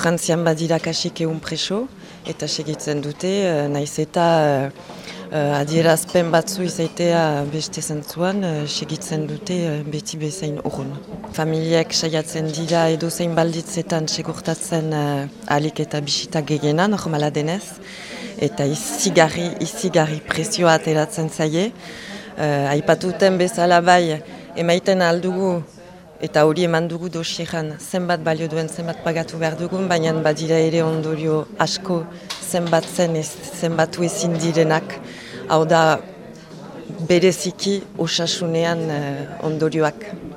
Frantzian badira kasik egun preso, eta segitzen dute, uh, naiz eta uh, adierazpen batzu izaitea beste zentzuan, uh, segitzen dute beti bezain urrun. Familiak saiatzen dira edo zein balditzetan segurtatzen alik eta bisita gegena, normala denez, eta izigarri, izigarri presioa ateratzen zaie. Uh, aipatuten bezala bai, emaiten aldugu eta hori eman dugu dosieran zenbat balio duen zenbat pagatu behar dugun, baina badira ere ondorio asko zenbat zen ez, zenbatu ezin direnak, hau da bereziki osasunean uh, ondorioak.